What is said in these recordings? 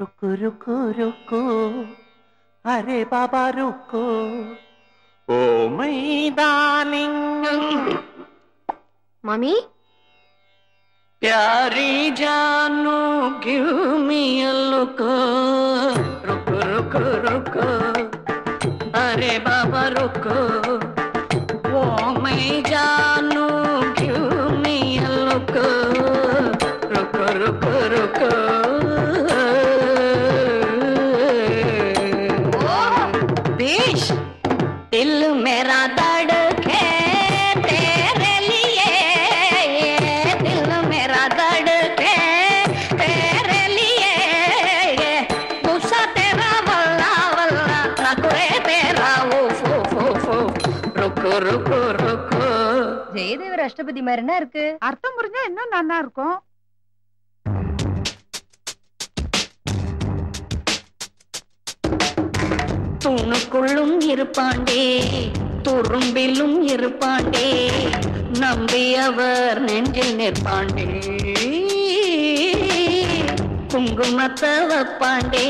रुको रुको रुको अरे बाबा रुको ओ my darling மாமி प्यारी जानू give me a look रुको रुको रुको अरे बाबा रुको ओ मैं जानू give me a look रुको रुको रुको ஜெயதேவர் அஷ்டபதி மாதிரி என்ன இருக்கு? அர்த்தம் புரிஞ்சா இன்னும் நல்லா இருக்கும். தூணுக்குள்ளும் இருப்பாண்டே துரும்பிலும் இருப்பாண்டே நம்பி அவர் நெஞ்சில் நிற்பாண்டே குங்குமத்தை வைப்பாண்டே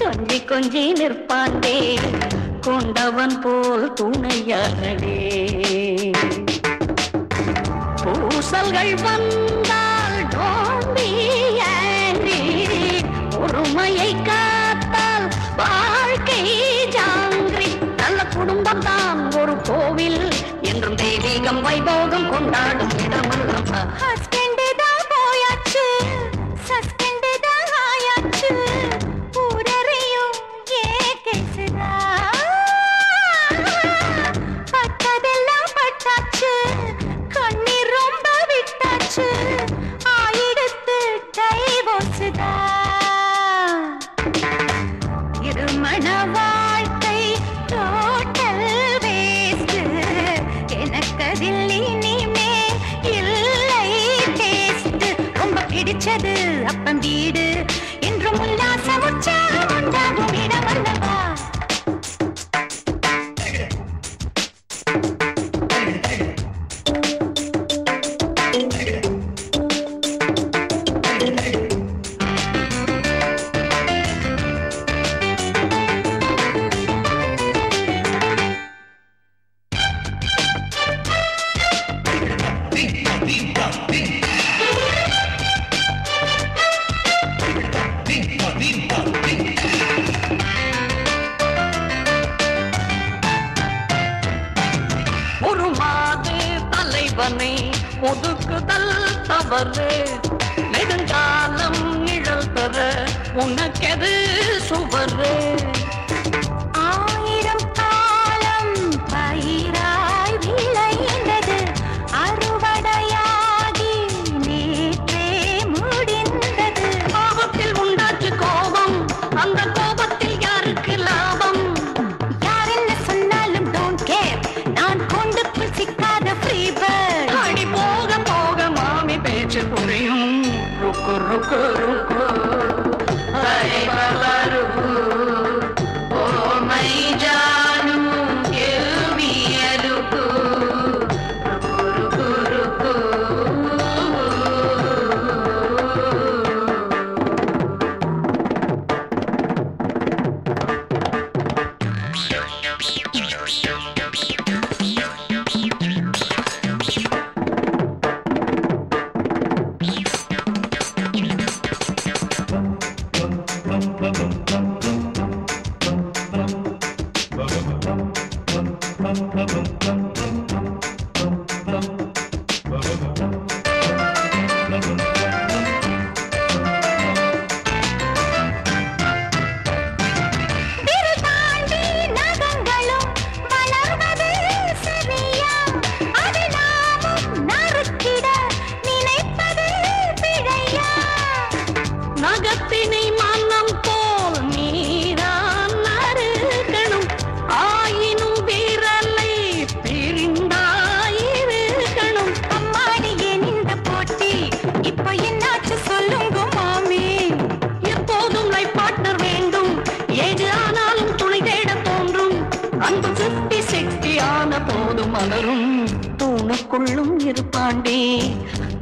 கொஞ்சி கொஞ்சி நிற்பாண்டே. கொண்டவன் போல் துணையாரடே பூசல்கள் வந்தால் don't பொறுமையை காத்தால் வாழ்க்கை ஜாங்கிரி. நல்ல குடும்பம் தான் ஒரு கோவில். என்றும் தெய்வீகம் வைபோகம் கொண்டாடும் இடமல்ல. Yeah! ஒரு தலைவனை ஒதுக்குதல் தவறு. நெடுங்காலம் நிழல் பெற உனக்கெது சுவரு? रुक रुको हरे बाबा। உனக்குள்ளும் இருப்பாண்டே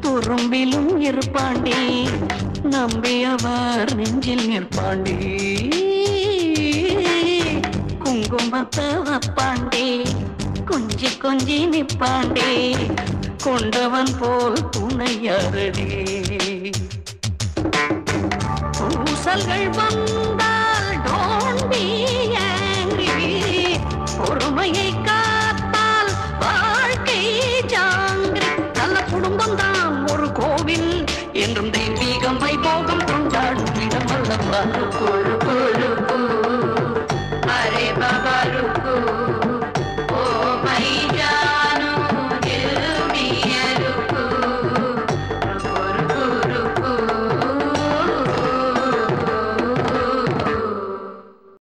துரும்பிலும் இருப்பாண்டி நம்பியவர் நெஞ்சில் நிற்பாண்டே. குங்குமத்தை வப்பாண்டி கொஞ்சி கொஞ்சி நிற்பாண்டே கொண்டவன் போல் துணையாரடே பூசல்கள் வந்தால் ஒரு கோவில்